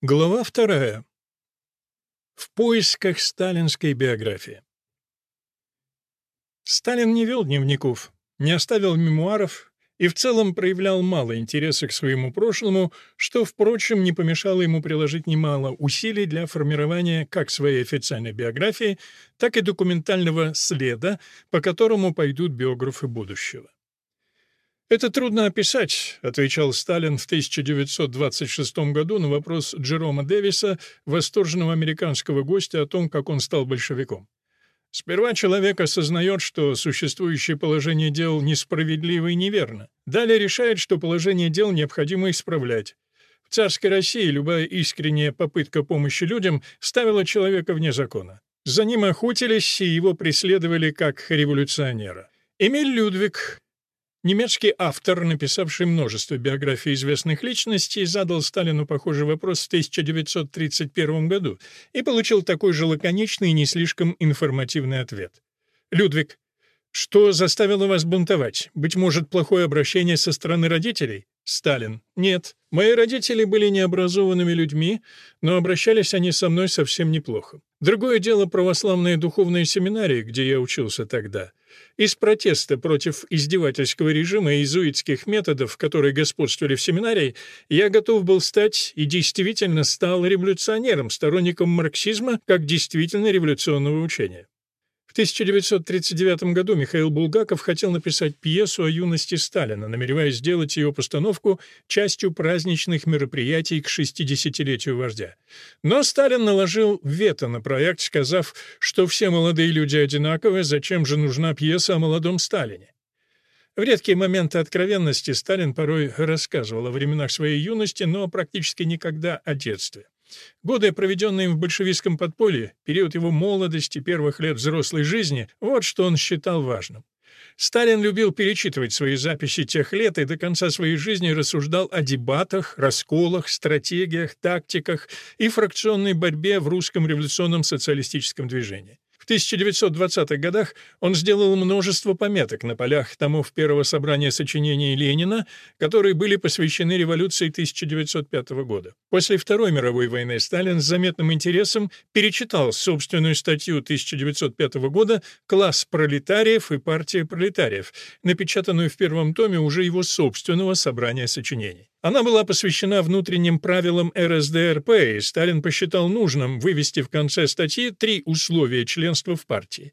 Глава вторая. В поисках сталинской биографии. Сталин не вел дневников, не оставил мемуаров и в целом проявлял мало интереса к своему прошлому, что, впрочем, не помешало ему приложить немало усилий для формирования как своей официальной биографии, так и документального следа, по которому пойдут биографы будущего. «Это трудно описать», — отвечал Сталин в 1926 году на вопрос Джерома Дэвиса, восторженного американского гостя, о том, как он стал большевиком. Сперва человек осознает, что существующее положение дел несправедливо и неверно. Далее решает, что положение дел необходимо исправлять. В царской России любая искренняя попытка помощи людям ставила человека вне закона. За ним охотились и его преследовали как революционера. Эмиль Людвиг, Немецкий автор, написавший множество биографий известных личностей, задал Сталину похожий вопрос в 1931 году и получил такой же лаконичный и не слишком информативный ответ. «Людвиг, что заставило вас бунтовать? Быть может, плохое обращение со стороны родителей? Сталин. Нет. Мои родители были необразованными людьми, но обращались они со мной совсем неплохо. Другое дело православные духовные семинарии, где я учился тогда. Из протеста против издевательского режима и иезуитских методов, которые господствовали в семинарии, я готов был стать и действительно стал революционером, сторонником марксизма как действительно революционного учения. В 1939 году Михаил Булгаков хотел написать пьесу о юности Сталина, намереваясь сделать ее постановку частью праздничных мероприятий к 60-летию вождя. Но Сталин наложил вето на проект, сказав, что все молодые люди одинаковы, зачем же нужна пьеса о молодом Сталине. В редкие моменты откровенности Сталин порой рассказывал о временах своей юности, но практически никогда о детстве. Годы, проведенные им в большевистском подполье, период его молодости, первых лет взрослой жизни — вот что он считал важным. Сталин любил перечитывать свои записи тех лет и до конца своей жизни рассуждал о дебатах, расколах, стратегиях, тактиках и фракционной борьбе в русском революционном социалистическом движении. 1920-х годах он сделал множество пометок на полях томов первого собрания сочинений Ленина, которые были посвящены революции 1905 года. После Второй мировой войны Сталин с заметным интересом перечитал собственную статью 1905 года «Класс пролетариев и партия пролетариев», напечатанную в первом томе уже его собственного собрания сочинений. Она была посвящена внутренним правилам РСДРП, и Сталин посчитал нужным вывести в конце статьи три условия членства в партии.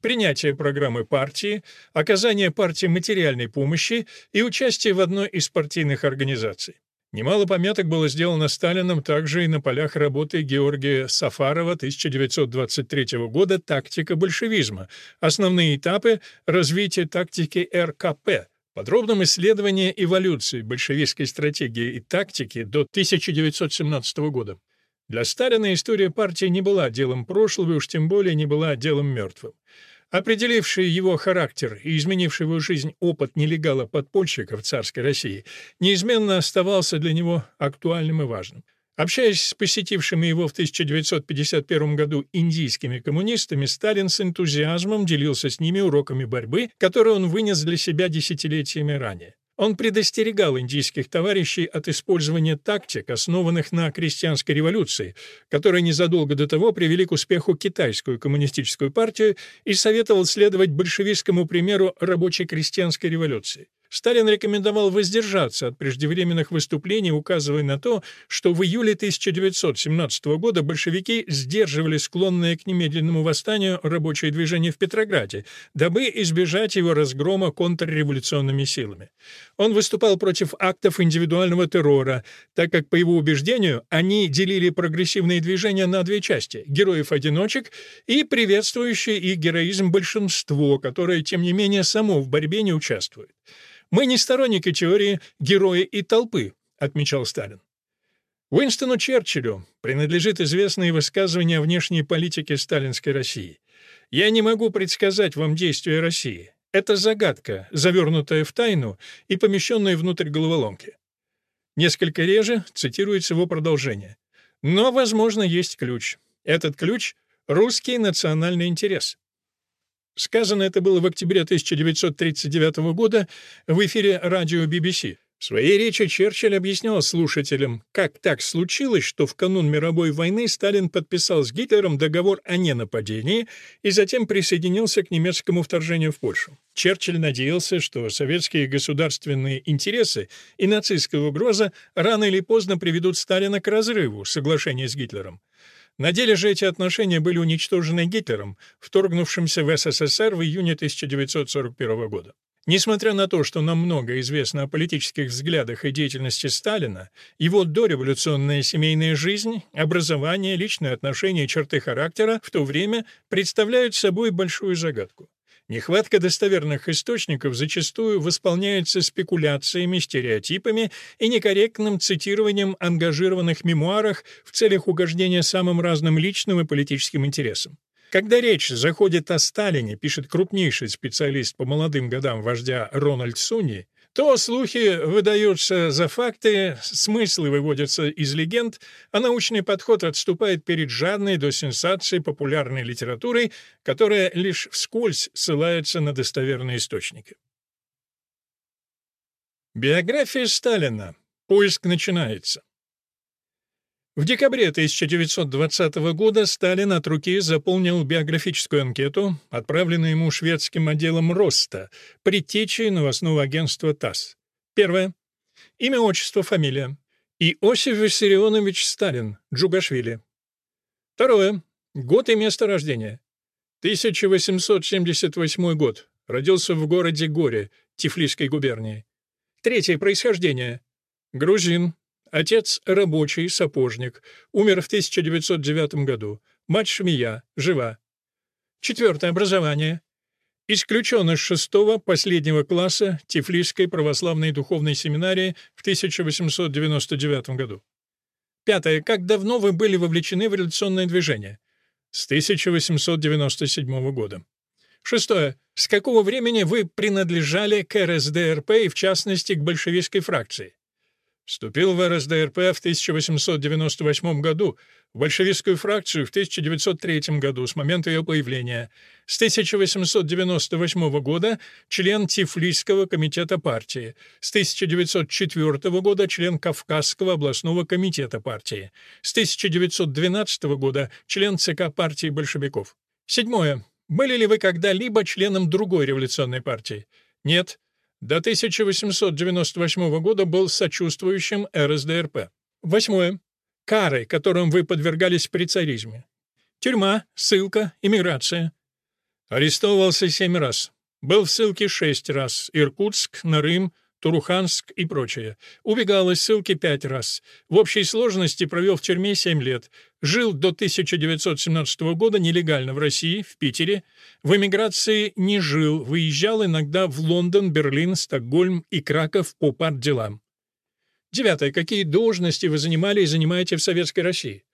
Принятие программы партии, оказание партии материальной помощи и участие в одной из партийных организаций. Немало пометок было сделано Сталином также и на полях работы Георгия Сафарова 1923 года «Тактика большевизма», основные этапы развития тактики РКП – подробном исследовании эволюции большевистской стратегии и тактики до 1917 года. Для Сталина история партии не была делом прошлого и уж тем более не была делом мертвым. Определивший его характер и изменивший его жизнь опыт нелегала-подпольщика в царской России неизменно оставался для него актуальным и важным. Общаясь с посетившими его в 1951 году индийскими коммунистами, Сталин с энтузиазмом делился с ними уроками борьбы, которые он вынес для себя десятилетиями ранее. Он предостерегал индийских товарищей от использования тактик, основанных на крестьянской революции, которые незадолго до того привели к успеху китайскую коммунистическую партию и советовал следовать большевистскому примеру рабочей крестьянской революции. Сталин рекомендовал воздержаться от преждевременных выступлений, указывая на то, что в июле 1917 года большевики сдерживали склонное к немедленному восстанию рабочее движение в Петрограде, дабы избежать его разгрома контрреволюционными силами. Он выступал против актов индивидуального террора, так как, по его убеждению, они делили прогрессивные движения на две части — героев-одиночек и приветствующие их героизм большинство, которое, тем не менее, само в борьбе не участвует. «Мы не сторонники теории героя и толпы», — отмечал Сталин. Уинстону Черчиллю принадлежит известное высказывание о внешней политике сталинской России. «Я не могу предсказать вам действия России. Это загадка, завернутая в тайну и помещенная внутрь головоломки». Несколько реже цитируется его продолжение. «Но, возможно, есть ключ. Этот ключ — русский национальный интерес». Сказано это было в октябре 1939 года в эфире радио BBC. В своей речи Черчилль объяснял слушателям, как так случилось, что в канун мировой войны Сталин подписал с Гитлером договор о ненападении и затем присоединился к немецкому вторжению в Польшу. Черчилль надеялся, что советские государственные интересы и нацистская угроза рано или поздно приведут Сталина к разрыву соглашения с Гитлером. На деле же эти отношения были уничтожены Гитлером, вторгнувшимся в СССР в июне 1941 года. Несмотря на то, что нам много известно о политических взглядах и деятельности Сталина, его дореволюционная семейная жизнь, образование, личные отношения и черты характера в то время представляют собой большую загадку. Нехватка достоверных источников зачастую восполняется спекуляциями, стереотипами и некорректным цитированием ангажированных мемуарах в целях угождения самым разным личным и политическим интересам. Когда речь заходит о Сталине, пишет крупнейший специалист по молодым годам вождя Рональд Суни, то слухи выдаются за факты, смыслы выводятся из легенд, а научный подход отступает перед жадной до сенсации популярной литературой, которая лишь вскользь ссылается на достоверные источники. Биография Сталина. Поиск начинается. В декабре 1920 года Сталин от руки заполнил биографическую анкету, отправленную ему шведским отделом Роста, предтечей новостного агентства ТАСС. Первое. Имя, отчество, фамилия. Иосиф Виссарионович Сталин, Джугашвили. Второе. Год и место рождения. 1878 год. Родился в городе Горе, Тифлисской губернии. Третье. Происхождение. Грузин, Отец рабочий, сапожник, умер в 1909 году. Мать Шмия, жива. Четвертое образование. Исключен из шестого, последнего класса Тифлисской православной духовной семинарии в 1899 году. Пятое. Как давно вы были вовлечены в революционное движение? С 1897 года. Шестое. С какого времени вы принадлежали к РСДРП и, в частности, к большевистской фракции? Вступил в РСДРП в 1898 году, в большевистскую фракцию в 1903 году с момента ее появления. С 1898 года член Тифлисского комитета партии. С 1904 года член Кавказского областного комитета партии. С 1912 года член ЦК партии большевиков. Седьмое. Были ли вы когда-либо членом другой революционной партии? Нет. До 1898 года был сочувствующим РСДРП. Восьмое. Кары, которым вы подвергались при царизме. Тюрьма, ссылка, иммиграция. Арестовывался семь раз. Был в ссылке шесть раз. Иркутск, Нарым, Туруханск и прочее. Убегал из ссылки пять раз. В общей сложности провел в тюрьме семь лет. Жил до 1917 года нелегально в России, в Питере. В эмиграции не жил, выезжал иногда в Лондон, Берлин, Стокгольм и Краков по партделам. Девятое. Какие должности вы занимали и занимаете в Советской России?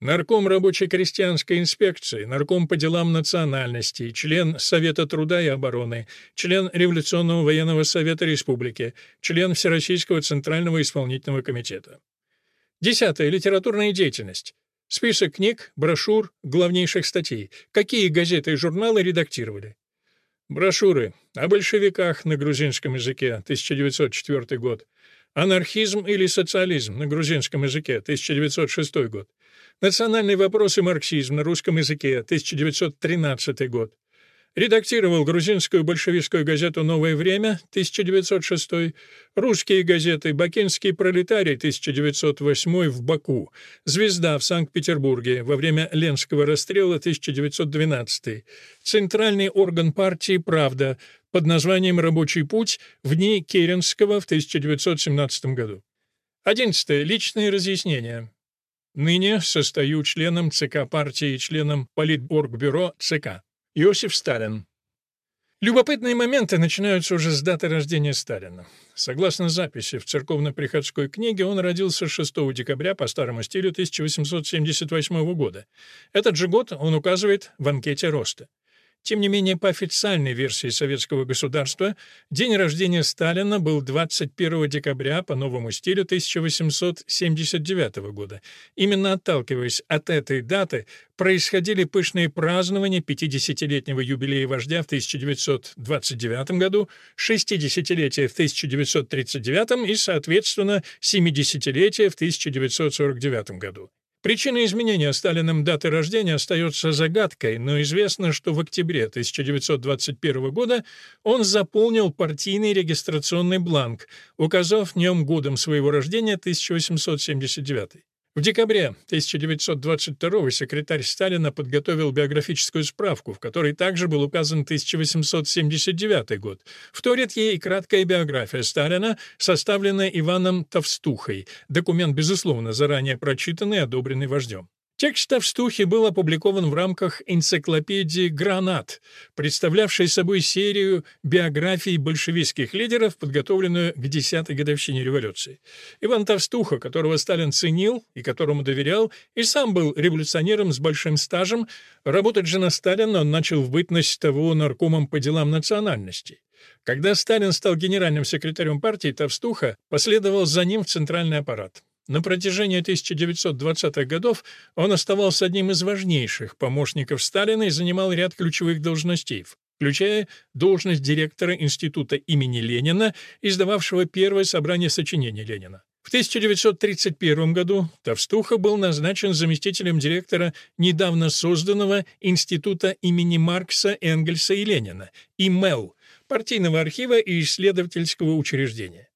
Нарком рабочей крестьянской инспекции, нарком по делам национальностей, член Совета труда и обороны, член Революционного военного совета республики, член Всероссийского центрального исполнительного комитета. Десятое. Литературная деятельность. Список книг, брошюр, главнейших статей. Какие газеты и журналы редактировали? Брошюры о большевиках на грузинском языке, 1904 год. Анархизм или социализм на грузинском языке, 1906 год. Национальные вопросы марксизм на русском языке, 1913 год. Редактировал грузинскую большевистскую газету «Новое время» 1906, русские газеты «Бакинский пролетарий» 1908 в Баку, «Звезда» в Санкт-Петербурге во время Ленского расстрела 1912, Центральный орган партии «Правда» под названием «Рабочий путь» в дни Керенского в 1917 году. 11. Личные разъяснения. Ныне состою членом ЦК партии и членом Политборгбюро ЦК. Иосиф Сталин. Любопытные моменты начинаются уже с даты рождения Сталина. Согласно записи в церковно-приходской книге, он родился 6 декабря по старому стилю 1878 года. Этот же год он указывает в анкете роста. Тем не менее, по официальной версии советского государства, день рождения Сталина был 21 декабря по новому стилю 1879 года. Именно отталкиваясь от этой даты, происходили пышные празднования 50-летнего юбилея вождя в 1929 году, 60-летия в 1939 и, соответственно, 70-летия в 1949 году. Причина изменения Сталиным даты рождения остается загадкой, но известно, что в октябре 1921 года он заполнил партийный регистрационный бланк, указав в нем годом своего рождения 1879. В декабре 1922 секретарь Сталина подготовил биографическую справку, в которой также был указан 1879 год. Вторит ей краткая биография Сталина, составленная Иваном Товстухой, документ, безусловно, заранее прочитанный и одобренный вождем. Текст Товстухи был опубликован в рамках энциклопедии «Гранат», представлявшей собой серию биографий большевистских лидеров, подготовленную к десятой годовщине революции. Иван Товстуха, которого Сталин ценил и которому доверял, и сам был революционером с большим стажем, работать же на Сталина он начал в бытность того наркомом по делам национальностей. Когда Сталин стал генеральным секретарем партии, Товстуха последовал за ним в центральный аппарат. На протяжении 1920-х годов он оставался одним из важнейших помощников Сталина и занимал ряд ключевых должностей, включая должность директора Института имени Ленина, издававшего первое собрание сочинений Ленина. В 1931 году Товстуха был назначен заместителем директора недавно созданного Института имени Маркса, Энгельса и Ленина, ИМЭЛ, партийного архива и исследовательского учреждения.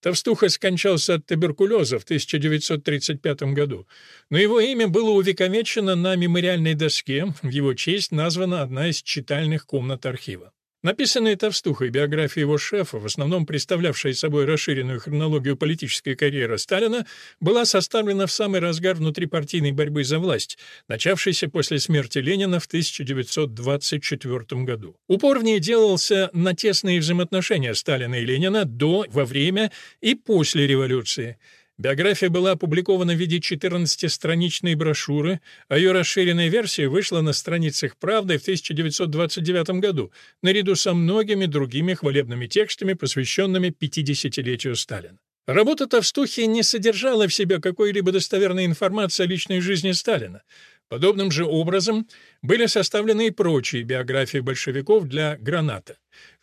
Товстуха скончался от туберкулеза в 1935 году, но его имя было увековечено на мемориальной доске, в его честь названа одна из читальных комнат архива. Написанная Товстухой биография его шефа, в основном представлявшая собой расширенную хронологию политической карьеры Сталина, была составлена в самый разгар внутрипартийной борьбы за власть, начавшейся после смерти Ленина в 1924 году. Упор в ней делался на тесные взаимоотношения Сталина и Ленина до, во время и после революции – Биография была опубликована в виде 14-страничной брошюры, а ее расширенная версия вышла на страницах «Правды» в 1929 году, наряду со многими другими хвалебными текстами, посвященными 50-летию Сталина. Работа Товстухи не содержала в себе какой-либо достоверной информации о личной жизни Сталина. Подобным же образом были составлены и прочие биографии большевиков для «Граната»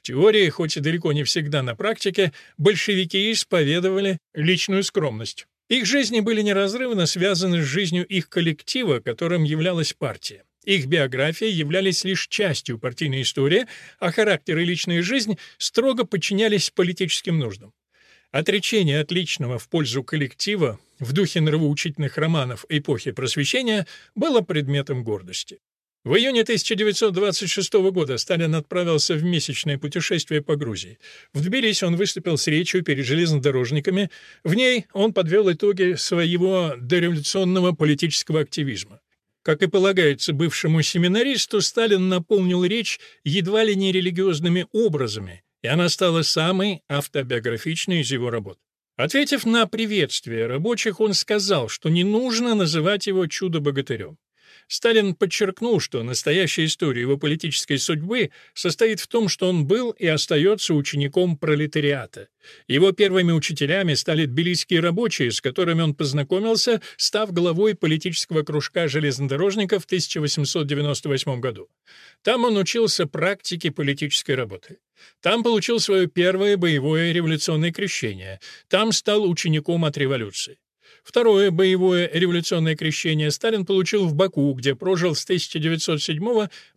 теории, хоть и далеко не всегда на практике, большевики исповедовали личную скромность. Их жизни были неразрывно связаны с жизнью их коллектива, которым являлась партия. Их биографии являлись лишь частью партийной истории, а характер и личная жизнь строго подчинялись политическим нуждам. Отречение от личного в пользу коллектива в духе нравоучительных романов эпохи Просвещения было предметом гордости. В июне 1926 года Сталин отправился в месячное путешествие по Грузии. В Тбилиси он выступил с речью перед железнодорожниками. В ней он подвел итоги своего дореволюционного политического активизма. Как и полагается бывшему семинаристу, Сталин наполнил речь едва ли не религиозными образами, и она стала самой автобиографичной из его работ. Ответив на приветствие рабочих, он сказал, что не нужно называть его чудо-богатырем. Сталин подчеркнул, что настоящая история его политической судьбы состоит в том, что он был и остается учеником пролетариата. Его первыми учителями стали тбилисские рабочие, с которыми он познакомился, став главой политического кружка железнодорожников в 1898 году. Там он учился практике политической работы. Там получил свое первое боевое революционное крещение. Там стал учеником от революции. Второе боевое революционное крещение Сталин получил в Баку, где прожил с 1907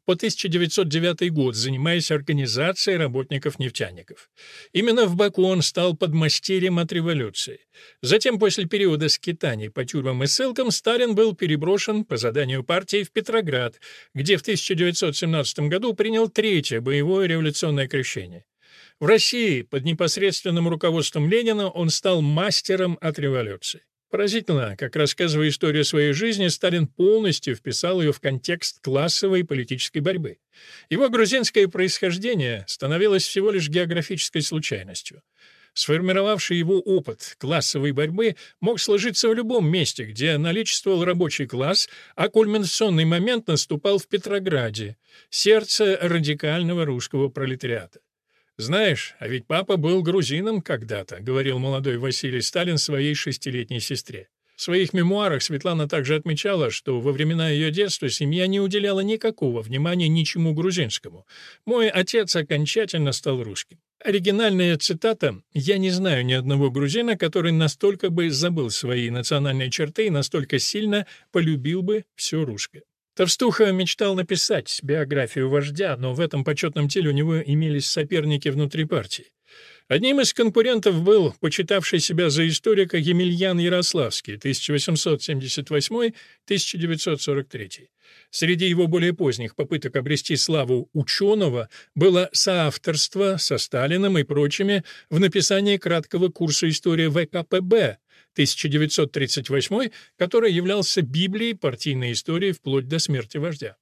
по 1909 год, занимаясь организацией работников-нефтяников. Именно в Баку он стал подмастерьем от революции. Затем, после периода скитаний по тюрьмам и ссылкам, Сталин был переброшен по заданию партии в Петроград, где в 1917 году принял третье боевое революционное крещение. В России под непосредственным руководством Ленина он стал мастером от революции. Поразительно, как рассказывая историю своей жизни, Сталин полностью вписал ее в контекст классовой политической борьбы. Его грузинское происхождение становилось всего лишь географической случайностью. Сформировавший его опыт классовой борьбы мог сложиться в любом месте, где наличествовал рабочий класс, а кульминационный момент наступал в Петрограде, сердце радикального русского пролетариата. «Знаешь, а ведь папа был грузином когда-то», — говорил молодой Василий Сталин своей шестилетней сестре. В своих мемуарах Светлана также отмечала, что во времена ее детства семья не уделяла никакого внимания ничему грузинскому. «Мой отец окончательно стал русским». Оригинальная цитата «Я не знаю ни одного грузина, который настолько бы забыл свои национальные черты и настолько сильно полюбил бы все русское». Товстуха мечтал написать биографию вождя, но в этом почетном теле у него имелись соперники внутри партии. Одним из конкурентов был почитавший себя за историка Емельян Ярославский 1878-1943. Среди его более поздних попыток обрести славу ученого было соавторство со Сталиным и прочими в написании краткого курса истории ВКПБ 1938, который являлся Библией партийной истории вплоть до смерти вождя.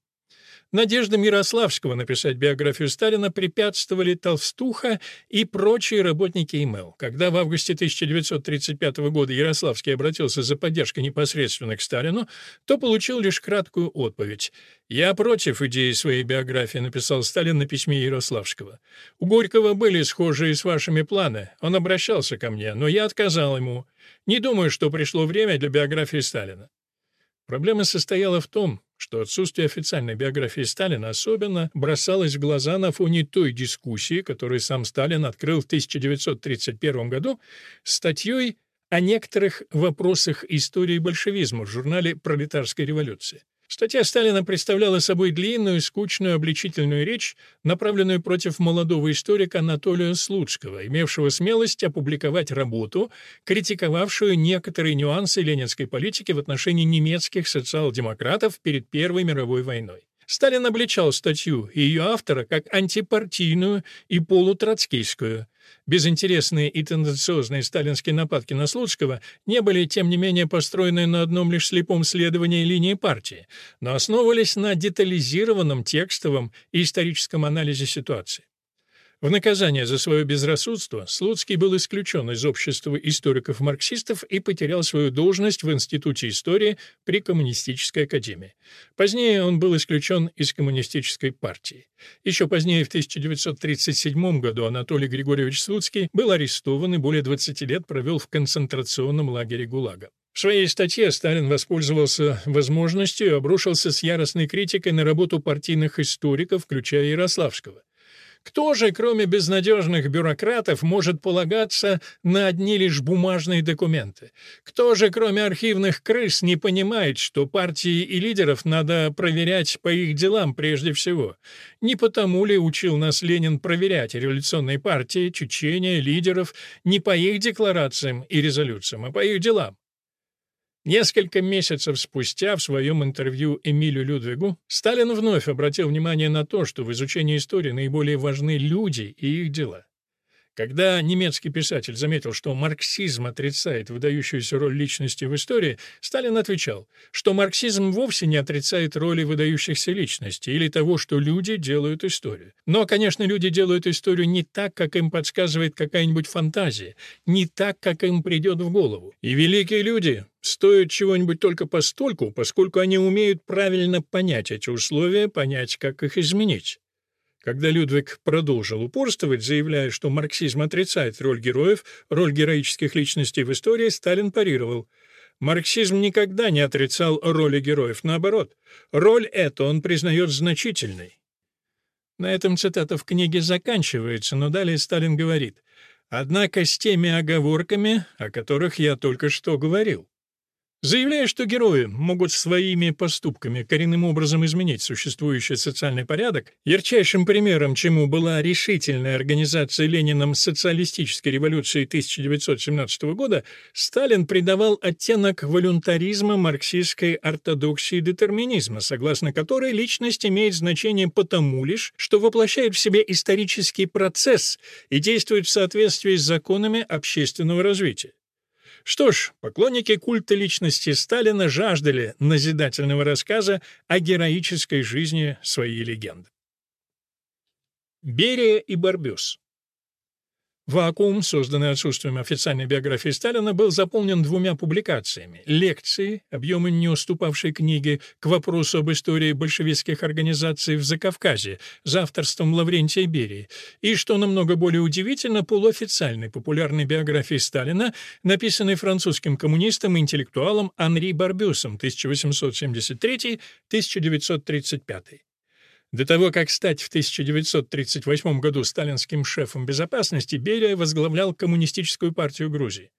Надеждам Ярославского написать биографию Сталина препятствовали Толстуха и прочие работники ИМЭЛ. Когда в августе 1935 года Ярославский обратился за поддержкой непосредственно к Сталину, то получил лишь краткую отповедь. «Я против идеи своей биографии», — написал Сталин на письме Ярославского. «У Горького были схожие с вашими планы. Он обращался ко мне, но я отказал ему. Не думаю, что пришло время для биографии Сталина». Проблема состояла в том, что отсутствие официальной биографии Сталина особенно бросалось в глаза на фоне той дискуссии, которую сам Сталин открыл в 1931 году статьей о некоторых вопросах истории большевизма в журнале «Пролетарская революция». Статья Сталина представляла собой длинную, скучную обличительную речь, направленную против молодого историка Анатолия Слуцкого, имевшего смелость опубликовать работу, критиковавшую некоторые нюансы ленинской политики в отношении немецких социал-демократов перед Первой мировой войной. Сталин обличал статью и ее автора как антипартийную и полутроцкийскую. Безинтересные и тенденциозные сталинские нападки на Слуцкого не были, тем не менее, построены на одном лишь слепом следовании линии партии, но основывались на детализированном текстовом и историческом анализе ситуации. В наказание за свое безрассудство Слуцкий был исключен из общества историков-марксистов и потерял свою должность в Институте истории при Коммунистической академии. Позднее он был исключен из Коммунистической партии. Еще позднее, в 1937 году, Анатолий Григорьевич Слуцкий был арестован и более 20 лет провел в концентрационном лагере ГУЛАГа. В своей статье Сталин воспользовался возможностью и обрушился с яростной критикой на работу партийных историков, включая Ярославского. Кто же, кроме безнадежных бюрократов, может полагаться на одни лишь бумажные документы? Кто же, кроме архивных крыс, не понимает, что партии и лидеров надо проверять по их делам прежде всего? Не потому ли учил нас Ленин проверять революционные партии, чечения, лидеров не по их декларациям и резолюциям, а по их делам? Несколько месяцев спустя в своем интервью Эмилю Людвигу Сталин вновь обратил внимание на то, что в изучении истории наиболее важны люди и их дела. Когда немецкий писатель заметил, что марксизм отрицает выдающуюся роль личности в истории, Сталин отвечал, что марксизм вовсе не отрицает роли выдающихся личностей или того, что люди делают историю. Но, конечно, люди делают историю не так, как им подсказывает какая-нибудь фантазия, не так, как им придет в голову. И великие люди стоят чего-нибудь только постольку, поскольку они умеют правильно понять эти условия, понять, как их изменить. Когда Людвиг продолжил упорствовать, заявляя, что марксизм отрицает роль героев, роль героических личностей в истории, Сталин парировал. Марксизм никогда не отрицал роли героев, наоборот. Роль эту он признает значительной. На этом цитата в книге заканчивается, но далее Сталин говорит, «Однако с теми оговорками, о которых я только что говорил». Заявляя, что герои могут своими поступками коренным образом изменить существующий социальный порядок, ярчайшим примером чему была решительная организация Лениным социалистической революции 1917 года, Сталин придавал оттенок волюнтаризма марксистской ортодоксии детерминизма, согласно которой личность имеет значение потому лишь, что воплощает в себе исторический процесс и действует в соответствии с законами общественного развития. Что ж, поклонники культа личности Сталина жаждали назидательного рассказа о героической жизни своей легенды. Берия и Барбюс Вакуум, созданный отсутствием официальной биографии Сталина, был заполнен двумя публикациями. Лекции, объемы не уступавшей книги, к вопросу об истории большевистских организаций в Закавказье, за авторством Лаврентия Берии, и, что намного более удивительно, полуофициальной популярной биографии Сталина, написанной французским коммунистом и интеллектуалом Анри Барбюсом 1873-1935. До того, как стать в 1938 году сталинским шефом безопасности, Берия возглавлял Коммунистическую партию Грузии.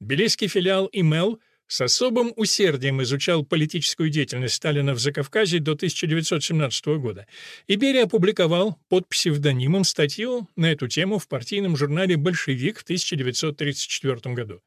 Тбилисский филиал ИМЭЛ – с особым усердием изучал политическую деятельность Сталина в Закавказье до 1917 года. И Берия опубликовал под псевдонимом статью на эту тему в партийном журнале «Большевик» в 1934 году.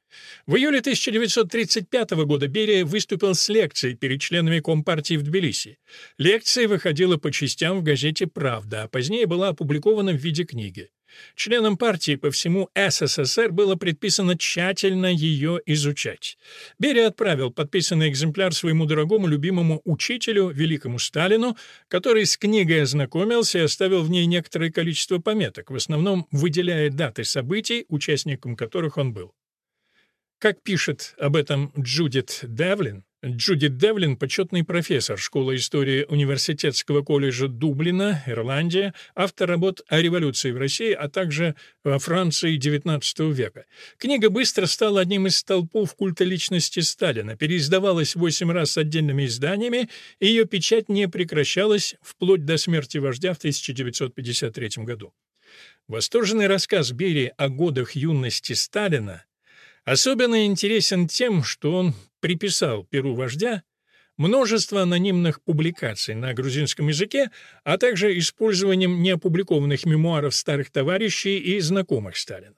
В июле 1935 года Берия выступил с лекцией перед членами Компартии в Тбилиси. Лекция выходила по частям в газете «Правда», а позднее была опубликована в виде книги. Членам партии по всему СССР было предписано тщательно ее изучать. Берия отправил подписанный экземпляр своему дорогому любимому учителю, великому Сталину, который с книгой ознакомился и оставил в ней некоторое количество пометок, в основном выделяя даты событий, участником которых он был. Как пишет об этом Джудит Девлин, Джудит Девлин — почетный профессор школы истории Университетского колледжа Дублина, Ирландия, автор работ о революции в России, а также во Франции XIX века. Книга быстро стала одним из столпов культа личности Сталина, переиздавалась восемь раз отдельными изданиями, и ее печать не прекращалась вплоть до смерти вождя в 1953 году. Восторженный рассказ Берии о годах юности Сталина особенно интересен тем, что он приписал перу вождя множество анонимных публикаций на грузинском языке, а также использованием неопубликованных мемуаров старых товарищей и знакомых Сталина.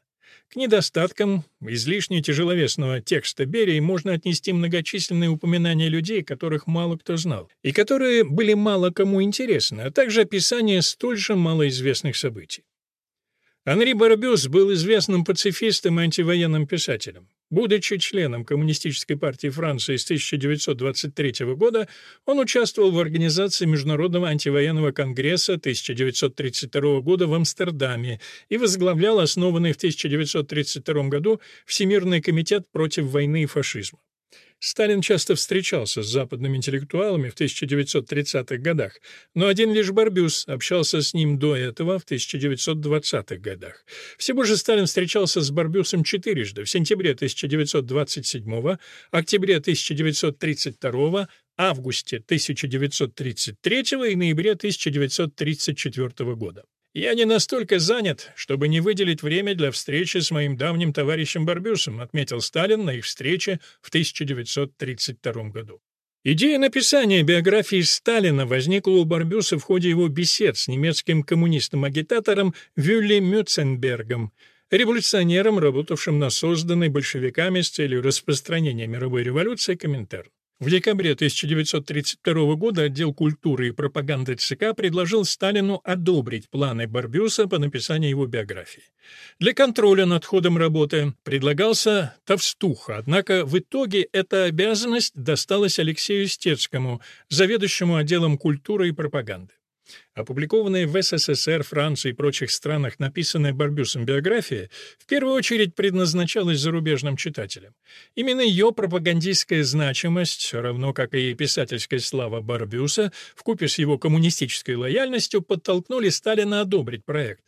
К недостаткам излишне тяжеловесного текста Берии можно отнести многочисленные упоминания людей, которых мало кто знал, и которые были мало кому интересны, а также описание столь же малоизвестных событий. Анри Барбюс был известным пацифистом и антивоенным писателем. Будучи членом Коммунистической партии Франции с 1923 года, он участвовал в организации Международного антивоенного конгресса 1932 года в Амстердаме и возглавлял основанный в 1932 году Всемирный комитет против войны и фашизма. Сталин часто встречался с западными интеллектуалами в 1930-х годах, но один лишь Барбюс общался с ним до этого в 1920-х годах. Всего же Сталин встречался с Барбюсом четырежды в сентябре 1927, октябре 1932, августе 1933 и ноябре 1934 года. «Я не настолько занят, чтобы не выделить время для встречи с моим давним товарищем Барбюсом», отметил Сталин на их встрече в 1932 году. Идея написания биографии Сталина возникла у Барбюса в ходе его бесед с немецким коммунистом-агитатором Вюлли Мюценбергом, революционером, работавшим на созданной большевиками с целью распространения мировой революции Коминтерн. В декабре 1932 года отдел культуры и пропаганды ЦК предложил Сталину одобрить планы Барбюса по написанию его биографии. Для контроля над ходом работы предлагался Товстуха, однако в итоге эта обязанность досталась Алексею Стецкому, заведующему отделом культуры и пропаганды. Опубликованная в СССР, Франции и прочих странах написанная Барбюсом биография в первую очередь предназначалась зарубежным читателям. Именно ее пропагандистская значимость, равно как и писательская слава Барбюса, вкупе с его коммунистической лояльностью, подтолкнули Сталина одобрить проект.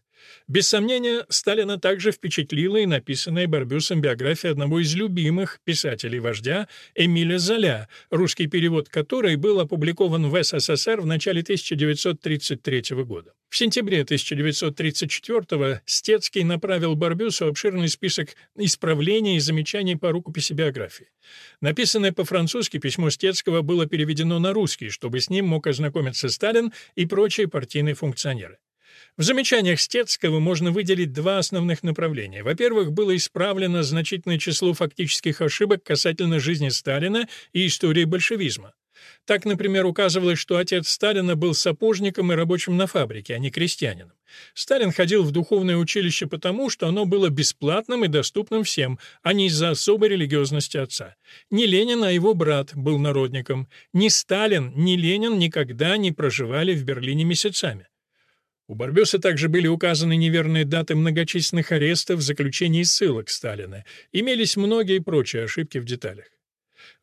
Без сомнения, Сталина также впечатлила и написанная Барбюсом биография одного из любимых писателей-вождя Эмиля Золя, русский перевод которой был опубликован в СССР в начале 1933 года. В сентябре 1934-го Стецкий направил Барбюсу обширный список исправлений и замечаний по рукописи биографии. Написанное по-французски письмо Стецкого было переведено на русский, чтобы с ним мог ознакомиться Сталин и прочие партийные функционеры. В замечаниях Стецкого можно выделить два основных направления. Во-первых, было исправлено значительное число фактических ошибок касательно жизни Сталина и истории большевизма. Так, например, указывалось, что отец Сталина был сапожником и рабочим на фабрике, а не крестьянином. Сталин ходил в духовное училище потому, что оно было бесплатным и доступным всем, а не из-за особой религиозности отца. Не Ленин, а его брат был народником. Ни Сталин, ни Ленин никогда не проживали в Берлине месяцами. У Барбюса также были указаны неверные даты многочисленных арестов, заключений и ссылок Сталина. Имелись многие прочие ошибки в деталях.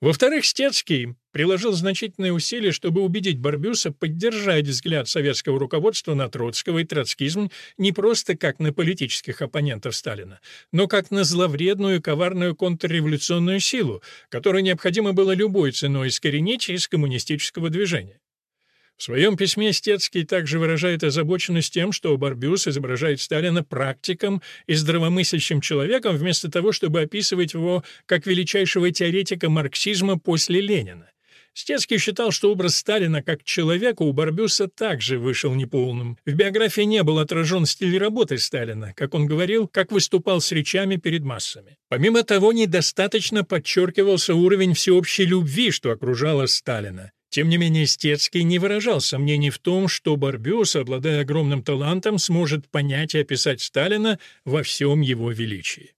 Во-вторых, Стецкий приложил значительные усилия, чтобы убедить Барбюса поддержать взгляд советского руководства на Троцкого и троцкизм не просто как на политических оппонентов Сталина, но как на зловредную коварную контрреволюционную силу, которую необходимо было любой ценой искоренить из коммунистического движения. В своем письме Стецкий также выражает озабоченность тем, что Барбюс изображает Сталина практиком и здравомыслящим человеком, вместо того, чтобы описывать его как величайшего теоретика марксизма после Ленина. Стецкий считал, что образ Сталина как человека у Барбюса также вышел неполным. В биографии не был отражен стиль работы Сталина, как он говорил, как выступал с речами перед массами. Помимо того, недостаточно подчеркивался уровень всеобщей любви, что окружало Сталина. Тем не менее, Стецкий не выражал сомнений в том, что Барбюс, обладая огромным талантом, сможет понять и описать Сталина во всем его величии.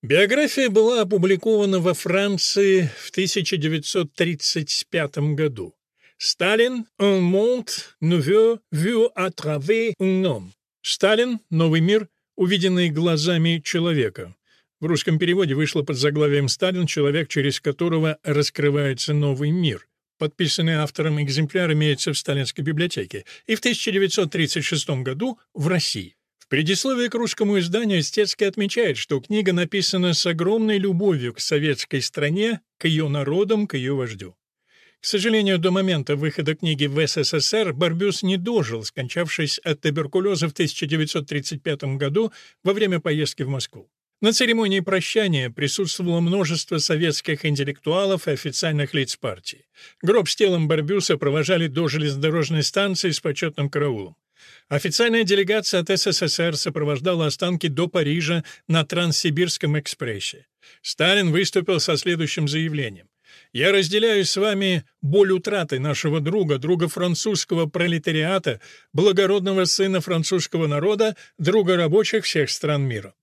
Биография была опубликована во Франции в 1935 году. Сталин «Un monde nouveau vu à travers un homme». Сталин «Новый мир, увиденный глазами человека». В русском переводе вышло под заглавием «Сталин. Человек, через которого раскрывается новый мир». Подписанный автором экземпляр имеется в Сталинской библиотеке и в 1936 году в России. В предисловии к русскому изданию Стецкий отмечает, что книга написана с огромной любовью к советской стране, к ее народам, к ее вождю. К сожалению, до момента выхода книги в СССР Барбюс не дожил, скончавшись от туберкулеза в 1935 году во время поездки в Москву. На церемонии прощания присутствовало множество советских интеллектуалов и официальных лиц партии. Гроб с телом Барбюса провожали до железнодорожной станции с почетным караулом. Официальная делегация от СССР сопровождала останки до Парижа на Транссибирском экспрессе. Сталин выступил со следующим заявлением. «Я разделяю с вами боль утраты нашего друга, друга французского пролетариата, благородного сына французского народа, друга рабочих всех стран мира.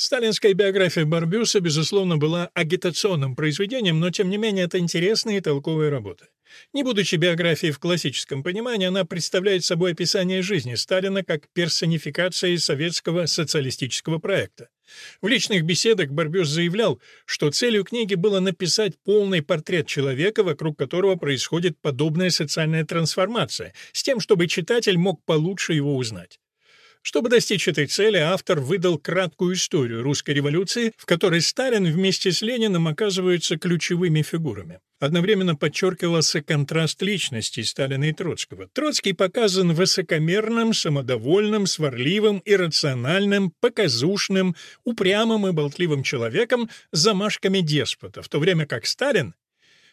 Сталинская биография Барбюса, безусловно, была агитационным произведением, но, тем не менее, это интересная и толковая работа. Не будучи биографией в классическом понимании, она представляет собой описание жизни Сталина как персонификация советского социалистического проекта. В личных беседах Барбюс заявлял, что целью книги было написать полный портрет человека, вокруг которого происходит подобная социальная трансформация, с тем, чтобы читатель мог получше его узнать. Чтобы достичь этой цели, автор выдал краткую историю русской революции, в которой Сталин вместе с Лениным оказываются ключевыми фигурами. Одновременно подчеркивался контраст личностей Сталина и Троцкого. Троцкий показан высокомерным, самодовольным, сварливым, иррациональным, показушным, упрямым и болтливым человеком с замашками деспота, в то время как Сталин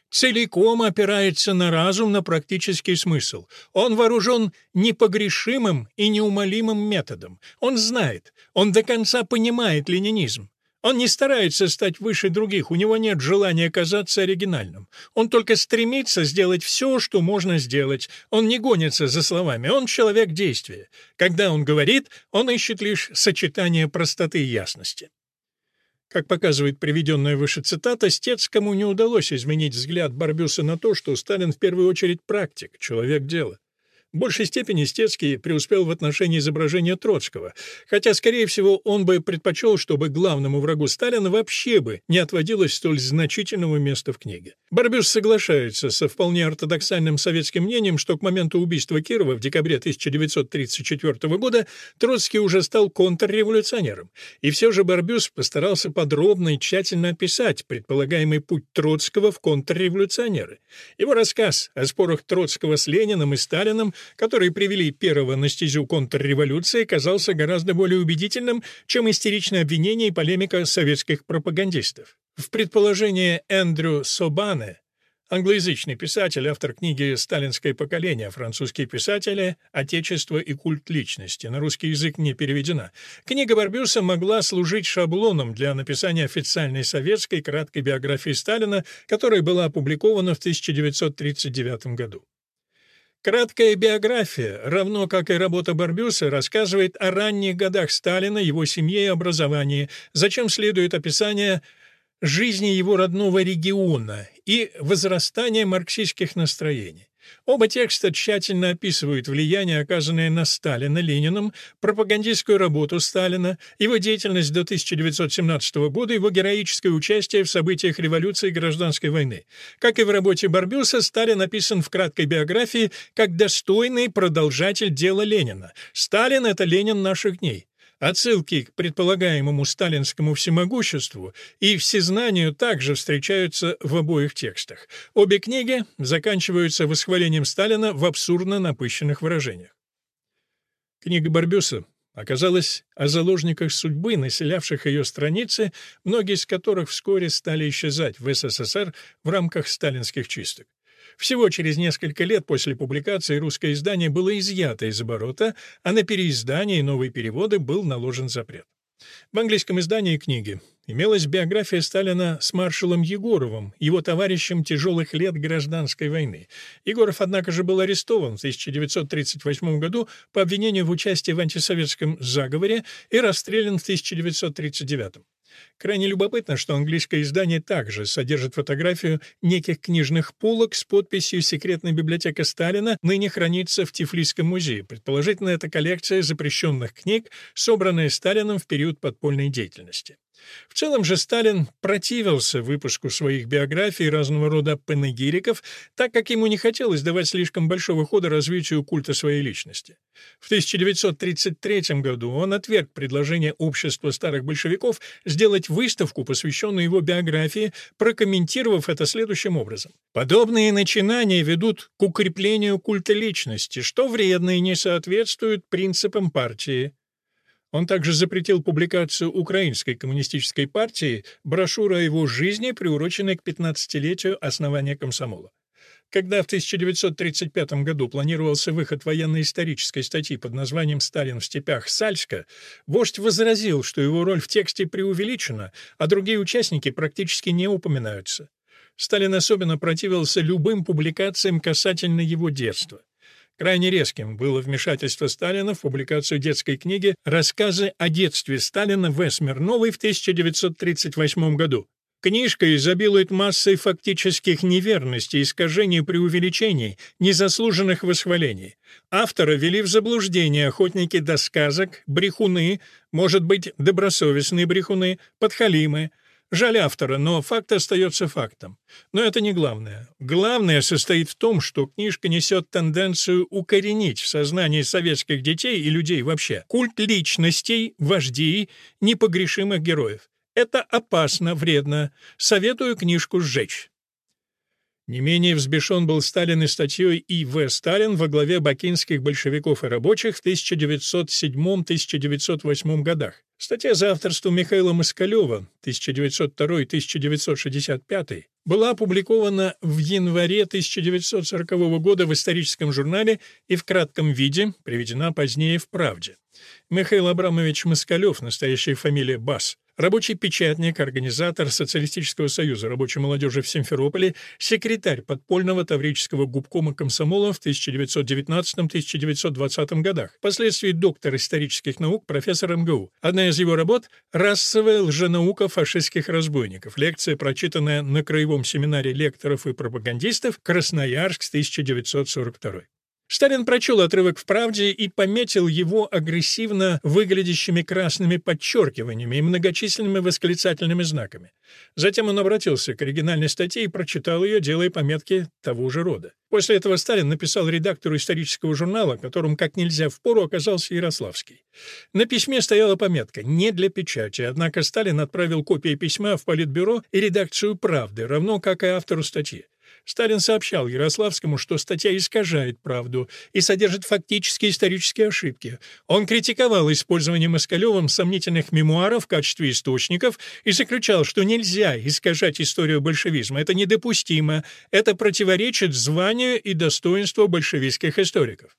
целиком опирается на разум, на практический смысл. Он вооружен непогрешимым и неумолимым методом. Он знает, он до конца понимает ленинизм. Он не старается стать выше других, у него нет желания казаться оригинальным. Он только стремится сделать все, что можно сделать. Он не гонится за словами, он человек действия. Когда он говорит, он ищет лишь сочетание простоты и ясности. Как показывает приведенная выше цитата, Стецкому не удалось изменить взгляд Барбюса на то, что Сталин в первую очередь практик, человек дела. В большей степени Стецкий преуспел в отношении изображения Троцкого, хотя, скорее всего, он бы предпочел, чтобы главному врагу Сталина вообще бы не отводилось столь значительного места в книге. Барбюс соглашается со вполне ортодоксальным советским мнением, что к моменту убийства Кирова в декабре 1934 года Троцкий уже стал контрреволюционером. И все же Барбюс постарался подробно и тщательно описать предполагаемый путь Троцкого в контрреволюционеры. Его рассказ о спорах Троцкого с Лениным и Сталиным которые привели первого на стезю контрреволюции, казался гораздо более убедительным, чем истеричное обвинение и полемика советских пропагандистов. В предположении Эндрю Собане Англоязычный писатель, автор книги «Сталинское поколение. Французские писатели. Отечество и культ личности». На русский язык не переведена. Книга Барбюса могла служить шаблоном для написания официальной советской краткой биографии Сталина, которая была опубликована в 1939 году. Краткая биография, равно как и работа Барбюса, рассказывает о ранних годах Сталина, его семье и образовании, зачем следует описание жизни его родного региона и возрастания марксистских настроений. Оба текста тщательно описывают влияние, оказанное на Сталина Лениным, пропагандистскую работу Сталина, его деятельность до 1917 года, его героическое участие в событиях революции и гражданской войны. Как и в работе Барбюса, Сталин описан в краткой биографии как достойный продолжатель дела Ленина. Сталин — это Ленин наших дней. Отсылки к предполагаемому сталинскому всемогуществу и всезнанию также встречаются в обоих текстах. Обе книги заканчиваются восхвалением Сталина в абсурдно напыщенных выражениях. Книга Барбюса оказалась о заложниках судьбы, населявших ее страницы, многие из которых вскоре стали исчезать в СССР в рамках сталинских чисток. Всего через несколько лет после публикации русское издание было изъято из оборота, а на переиздание и новые переводы был наложен запрет. В английском издании книги имелась биография Сталина с маршалом Егоровым, его товарищем тяжелых лет гражданской войны. Егоров, однако же, был арестован в 1938 году по обвинению в участии в антисоветском заговоре и расстрелян в 1939. Крайне любопытно, что английское издание также содержит фотографию неких книжных полок с подписью «Секретная библиотека Сталина» ныне хранится в Тифлисском музее. Предположительно, это коллекция запрещенных книг, собранная Сталином в период подпольной деятельности. В целом же Сталин противился выпуску своих биографий разного рода панегириков, так как ему не хотелось давать слишком большого хода развитию культа своей личности. В 1933 году он отверг предложение общества старых большевиков сделать выставку, посвященную его биографии, прокомментировав это следующим образом. «Подобные начинания ведут к укреплению культа личности, что вредно и не соответствует принципам партии. Он также запретил публикацию Украинской коммунистической партии брошюры о его жизни, приуроченной к 15-летию основания комсомола. Когда в 1935 году планировался выход военно-исторической статьи под названием «Сталин в степях Сальска», вождь возразил, что его роль в тексте преувеличена, а другие участники практически не упоминаются. Сталин особенно противился любым публикациям касательно его детства. Крайне резким было вмешательство Сталина в публикацию детской книги «Рассказы о детстве Сталина В. Смирновой» в 1938 году. Книжка изобилует массой фактических неверностей, искажений преувеличений, незаслуженных восхвалений. Автора вели в заблуждение охотники до сказок, брехуны, может быть, добросовестные брехуны, подхалимы — Жаль автора, но факт остается фактом. Но это не главное. Главное состоит в том, что книжка несет тенденцию укоренить в сознании советских детей и людей вообще культ личностей, вождей, непогрешимых героев. Это опасно, вредно. Советую книжку сжечь. Не менее взбешен был Сталин и статьей И. В. Сталин во главе бакинских большевиков и рабочих в 1907-1908 годах. Статья за авторством Михаила Москалева 1902-1965 была опубликована в январе 1940 года в историческом журнале и в кратком виде приведена позднее в «Правде». Михаил Абрамович Москалев, настоящая фамилия Бас, рабочий печатник, организатор Социалистического союза рабочей молодежи в Симферополе, секретарь подпольного таврического губкома комсомола в 1919-1920 годах, впоследствии доктор исторических наук, профессор МГУ. Одна из его работ — «Расовая лженаука фашистских разбойников», лекция, прочитанная на краевом семинаре лекторов и пропагандистов «Красноярск» 1942. Сталин прочел отрывок в «Правде» и пометил его агрессивно выглядящими красными подчеркиваниями и многочисленными восклицательными знаками. Затем он обратился к оригинальной статье и прочитал ее, делая пометки того же рода. После этого Сталин написал редактору исторического журнала, которым как нельзя впору оказался Ярославский. На письме стояла пометка «Не для печати», однако Сталин отправил копии письма в Политбюро и редакцию «Правды», равно как и автору статьи. Сталин сообщал Ярославскому, что статья искажает правду и содержит фактические исторические ошибки. Он критиковал использование Москалевым сомнительных мемуаров в качестве источников и заключал, что нельзя искажать историю большевизма. Это недопустимо. Это противоречит званию и достоинству большевистских историков.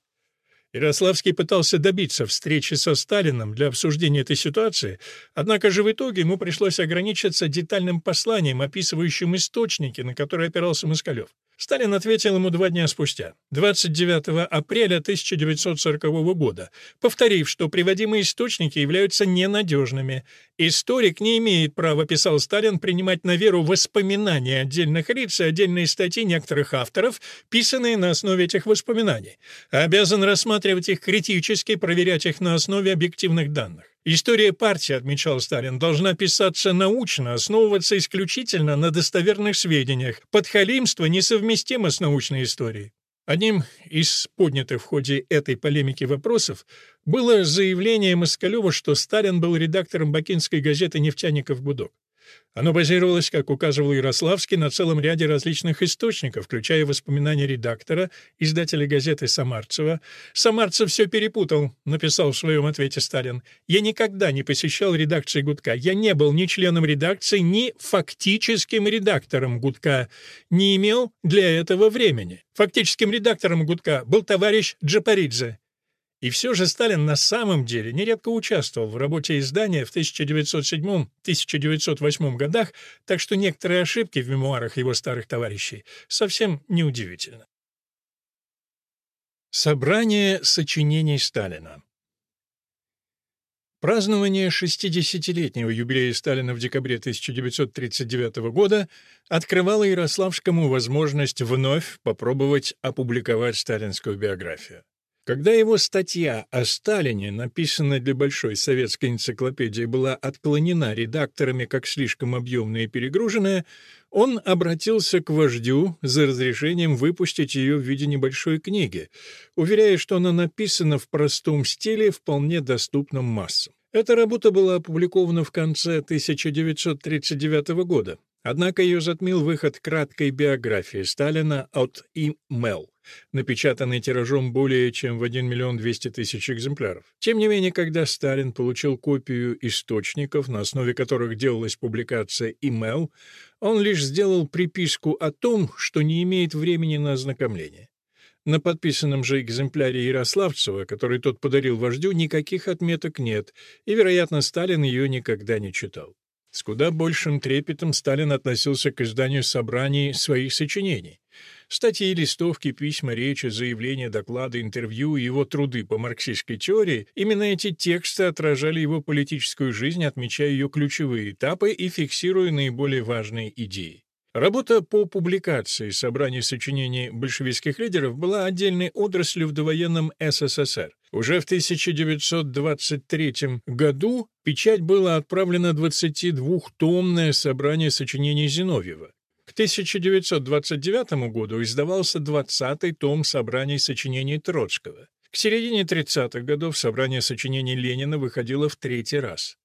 Ярославский пытался добиться встречи со Сталином для обсуждения этой ситуации, однако же в итоге ему пришлось ограничиться детальным посланием, описывающим источники, на которые опирался Москалев. Сталин ответил ему два дня спустя, 29 апреля 1940 года, повторив, что приводимые источники являются ненадежными. Историк не имеет права, писал Сталин, принимать на веру воспоминания отдельных лиц и отдельные статьи некоторых авторов, писанные на основе этих воспоминаний. Обязан рассматривать их критически, проверять их на основе объективных данных. История партии, отмечал Сталин, должна писаться научно, основываться исключительно на достоверных сведениях. Подхалимство несовместимо с научной историей. Одним из поднятых в ходе этой полемики вопросов было заявление Москалева, что Сталин был редактором бакинской газеты «Нефтяников гудок». Оно базировалось, как указывал Ярославский, на целом ряде различных источников, включая воспоминания редактора, издателя газеты Самарцева. «Самарцев все перепутал», — написал в своем ответе Сталин. «Я никогда не посещал редакции «Гудка». Я не был ни членом редакции, ни фактическим редактором «Гудка». Не имел для этого времени. Фактическим редактором «Гудка» был товарищ Джапаридзе. И все же Сталин на самом деле нередко участвовал в работе издания в 1907-1908 годах, так что некоторые ошибки в мемуарах его старых товарищей совсем неудивительны. Собрание сочинений Сталина Празднование 60-летнего юбилея Сталина в декабре 1939 года открывало Ярославскому возможность вновь попробовать опубликовать сталинскую биографию. Когда его статья о Сталине, написанная для Большой советской энциклопедии, была отклонена редакторами как слишком объемная и перегруженная, он обратился к вождю за разрешением выпустить ее в виде небольшой книги, уверяя, что она написана в простом стиле, вполне доступном массам. Эта работа была опубликована в конце 1939 года, однако ее затмил выход краткой биографии Сталина от И. Мел напечатанный тиражом более чем в 1 миллион 200 тысяч экземпляров. Тем не менее, когда Сталин получил копию источников, на основе которых делалась публикация «Имейл», он лишь сделал приписку о том, что не имеет времени на ознакомление. На подписанном же экземпляре Ярославцева, который тот подарил вождю, никаких отметок нет, и, вероятно, Сталин ее никогда не читал. С куда большим трепетом Сталин относился к изданию собраний своих сочинений. Статьи, листовки, письма, речи, заявления, доклады, интервью и его труды по марксистской теории — именно эти тексты отражали его политическую жизнь, отмечая ее ключевые этапы и фиксируя наиболее важные идеи. Работа по публикации собраний сочинений большевистских лидеров была отдельной отраслью в довоенном СССР. Уже в 1923 году печать было отправлено 22-томное собрание сочинений Зиновьева. К 1929 году издавался 20-й том собраний сочинений Троцкого. К середине 30-х годов собрание сочинений Ленина выходило в третий раз.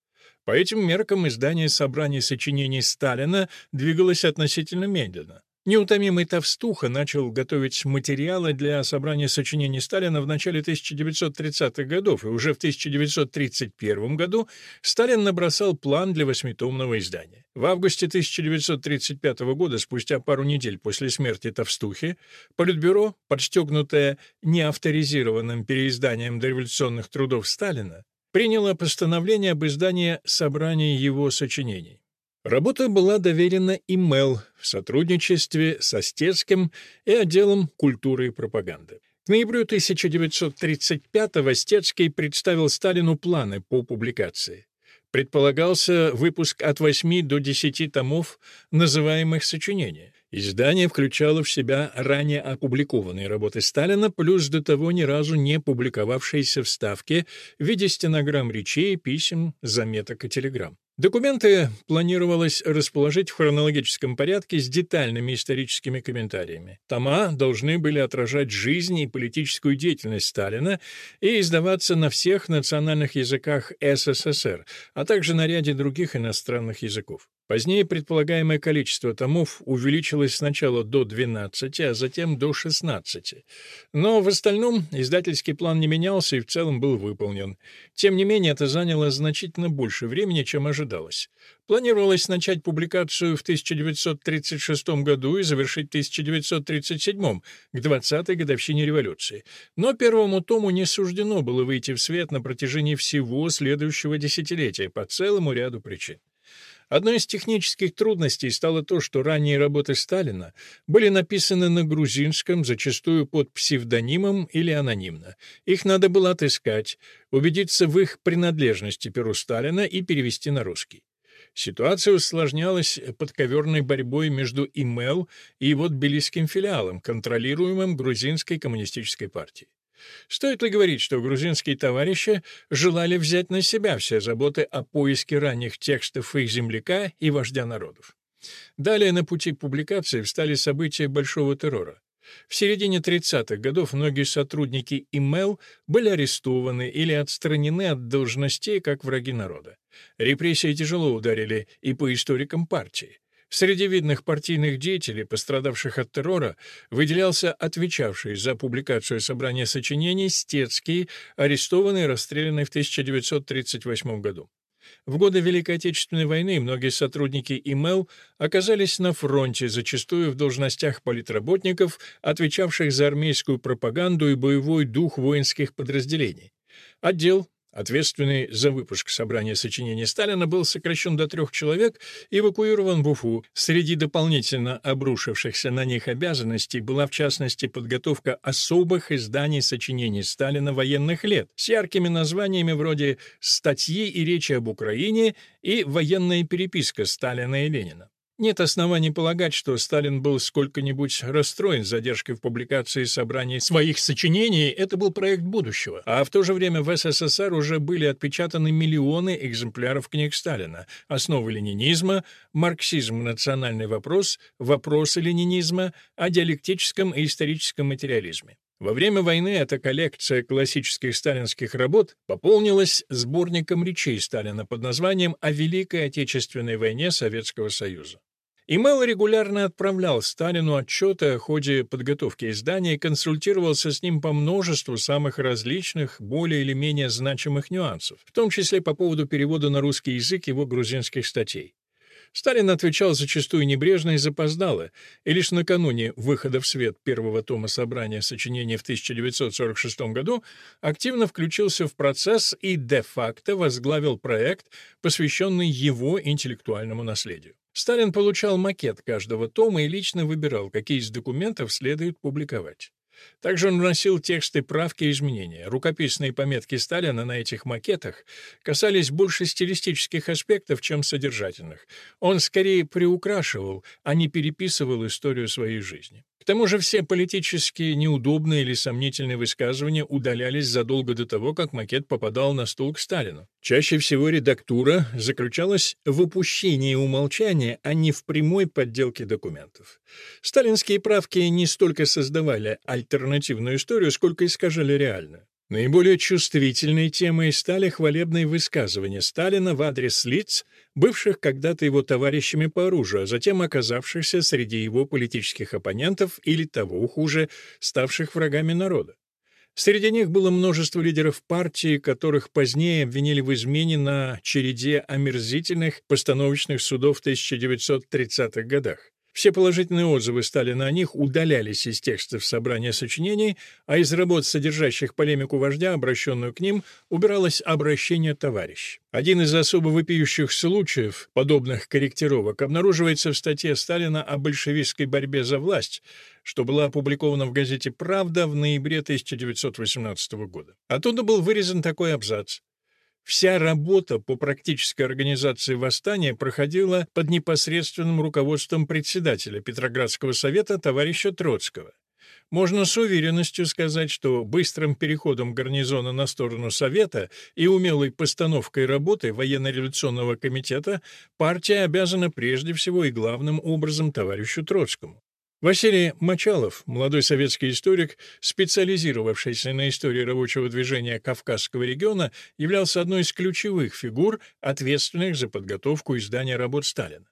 По этим меркам издание собраний сочинений Сталина двигалось относительно медленно. Неутомимый Товстуха начал готовить материалы для собрания сочинений Сталина в начале 1930-х годов, и уже в 1931 году Сталин набросал план для восьмитомного издания. В августе 1935 года, спустя пару недель после смерти Товстухи, Политбюро, подстегнутое неавторизированным переизданием дореволюционных трудов Сталина, приняло постановление об издании собрания его сочинений. Работа была доверена ИМЭЛ в сотрудничестве со Стецким и отделом культуры и пропаганды. К ноябрю 1935-го Стецкий представил Сталину планы по публикации. Предполагался выпуск от 8 до 10 томов называемых сочинения. Издание включало в себя ранее опубликованные работы Сталина, плюс до того ни разу не публиковавшиеся вставки в виде стенограмм речей, писем, заметок и телеграмм. Документы планировалось расположить в хронологическом порядке с детальными историческими комментариями. Тома должны были отражать жизнь и политическую деятельность Сталина и издаваться на всех национальных языках СССР, а также на ряде других иностранных языков. Позднее предполагаемое количество томов увеличилось сначала до 12, а затем до 16. Но в остальном издательский план не менялся и в целом был выполнен. Тем не менее, это заняло значительно больше времени, чем ожидалось. Планировалось начать публикацию в 1936 году и завершить в 1937, к 20-й годовщине революции. Но первому тому не суждено было выйти в свет на протяжении всего следующего десятилетия по целому ряду причин. Одной из технических трудностей стало то, что ранние работы Сталина были написаны на грузинском, зачастую под псевдонимом или анонимно. Их надо было отыскать, убедиться в их принадлежности перу Сталина и перевести на русский. Ситуация усложнялась подковерной борьбой между ИМЭЛ и его тбилисским филиалом, контролируемым грузинской коммунистической партией. Стоит ли говорить, что грузинские товарищи желали взять на себя все заботы о поиске ранних текстов их земляка и вождя народов? Далее на пути публикации встали события Большого террора. В середине 30-х годов многие сотрудники ИМЭЛ были арестованы или отстранены от должностей как враги народа. Репрессии тяжело ударили и по историкам партии. Среди видных партийных деятелей, пострадавших от террора, выделялся отвечавший за публикацию собрания сочинений Стецкий, арестованный и расстрелянный в 1938 году. В годы Великой Отечественной войны многие сотрудники ИМЭЛ оказались на фронте, зачастую в должностях политработников, отвечавших за армейскую пропаганду и боевой дух воинских подразделений. Отдел ответственный за выпуск собрания сочинений Сталина, был сокращен до трех человек и эвакуирован в Уфу. Среди дополнительно обрушившихся на них обязанностей была, в частности, подготовка особых изданий сочинений Сталина военных лет с яркими названиями вроде «Статьи и речи об Украине» и «Военная переписка Сталина и Ленина». Нет оснований полагать, что Сталин был сколько-нибудь расстроен задержкой в публикации собраний своих сочинений, это был проект будущего. А в то же время в СССР уже были отпечатаны миллионы экземпляров книг Сталина «Основы ленинизма», «Марксизм. Национальный вопрос», «Вопросы ленинизма», о диалектическом и историческом материализме. Во время войны эта коллекция классических сталинских работ пополнилась сборником речей Сталина под названием «О Великой Отечественной войне Советского Союза». Имел регулярно отправлял Сталину отчеты о ходе подготовки издания и консультировался с ним по множеству самых различных, более или менее значимых нюансов, в том числе по поводу перевода на русский язык его грузинских статей. Сталин отвечал зачастую небрежно и запоздало, и лишь накануне выхода в свет первого тома собрания сочинений в 1946 году активно включился в процесс и де-факто возглавил проект, посвященный его интеллектуальному наследию. Сталин получал макет каждого тома и лично выбирал, какие из документов следует публиковать. Также он вносил тексты правки и изменения. Рукописные пометки Сталина на этих макетах касались больше стилистических аспектов, чем содержательных. Он скорее приукрашивал, а не переписывал историю своей жизни. К тому же все политически неудобные или сомнительные высказывания удалялись задолго до того, как макет попадал на стол к Сталину. Чаще всего редактура заключалась в упущении умолчания, а не в прямой подделке документов. Сталинские правки не столько создавали альтернативную историю, сколько искажали реальную. Наиболее чувствительной темой стали хвалебные высказывания Сталина в адрес лиц, бывших когда-то его товарищами по оружию, а затем оказавшихся среди его политических оппонентов или, того хуже, ставших врагами народа. Среди них было множество лидеров партии, которых позднее обвинили в измене на череде омерзительных постановочных судов в 1930-х годах. Все положительные отзывы Сталина о них удалялись из текстов собрания сочинений, а из работ, содержащих полемику вождя, обращенную к ним, убиралось обращение «товарищ». Один из особо вопиющих случаев подобных корректировок обнаруживается в статье Сталина о большевистской борьбе за власть, что была опубликована в газете «Правда» в ноябре 1918 года. Оттуда был вырезан такой абзац. Вся работа по практической организации восстания проходила под непосредственным руководством председателя Петроградского совета товарища Троцкого. Можно с уверенностью сказать, что быстрым переходом гарнизона на сторону Совета и умелой постановкой работы военно-революционного комитета партия обязана прежде всего и главным образом товарищу Троцкому. Василий Мочалов, молодой советский историк, специализировавшийся на истории рабочего движения Кавказского региона, являлся одной из ключевых фигур, ответственных за подготовку издания работ Сталина.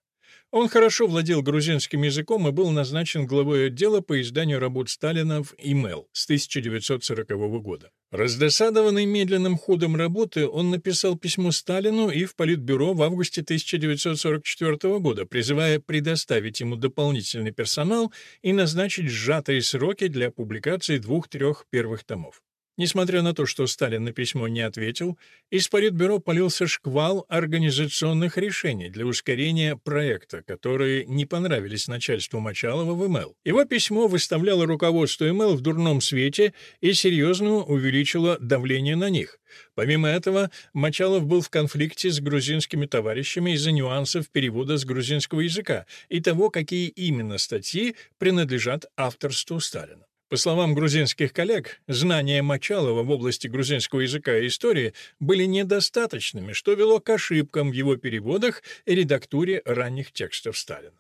Он хорошо владел грузинским языком и был назначен главой отдела по изданию работ Сталина в ИМЭЛ с 1940 года. Раздосадованный медленным ходом работы, он написал письмо Сталину и в Политбюро в августе 1944 года, призывая предоставить ему дополнительный персонал и назначить сжатые сроки для публикации двух-трех первых томов. Несмотря на то, что Сталин на письмо не ответил, из Политбюро полился шквал организационных решений для ускорения проекта, которые не понравились начальству Мочалова в МЛ. Его письмо выставляло руководство МЛ в дурном свете и серьезно увеличило давление на них. Помимо этого, Мочалов был в конфликте с грузинскими товарищами из-за нюансов перевода с грузинского языка и того, какие именно статьи принадлежат авторству Сталина. По словам грузинских коллег, знания Мочалова в области грузинского языка и истории были недостаточными, что вело к ошибкам в его переводах и редактуре ранних текстов Сталина.